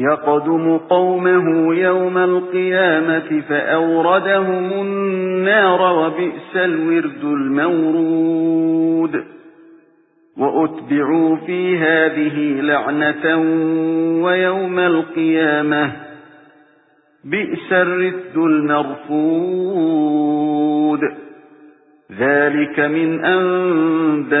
يقدم قومه يوم القيامة فأوردهم النار وبئس الورد المورود. وأتبعوا في هذه لعنة ويوم القيامة بئس الرد المرفود ذلك من أنباء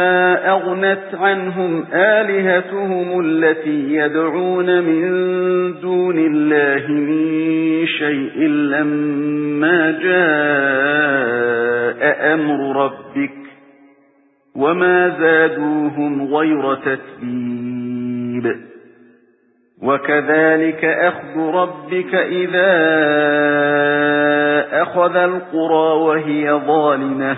أغنت عنهم آلهتهم التي يدعون من دون الله من شيء لما جاء أمر ربك وما زادوهم غير تتبيب. وكذلك أخذ ربك إذا أخذ القرى وهي ظالمة.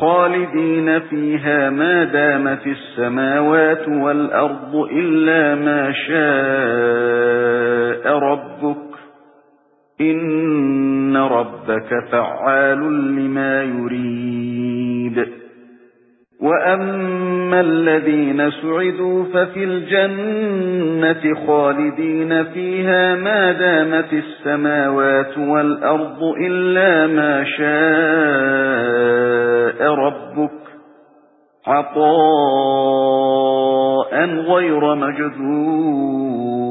خالدين فيها ما دامت السماوات والأرض إلا ما شاء ربك إن ربك فعال لما يريد. وَأَمَّا الَّذِينَ سُعِدُوا فَفِي الْجَنَّةِ خَالِدِينَ فِيهَا مَا دَامَتِ السَّمَاوَاتُ وَالْأَرْضُ إِلَّا مَا شَاءَ عَطَاءً غَيْرَ مَجْذُوذٍ.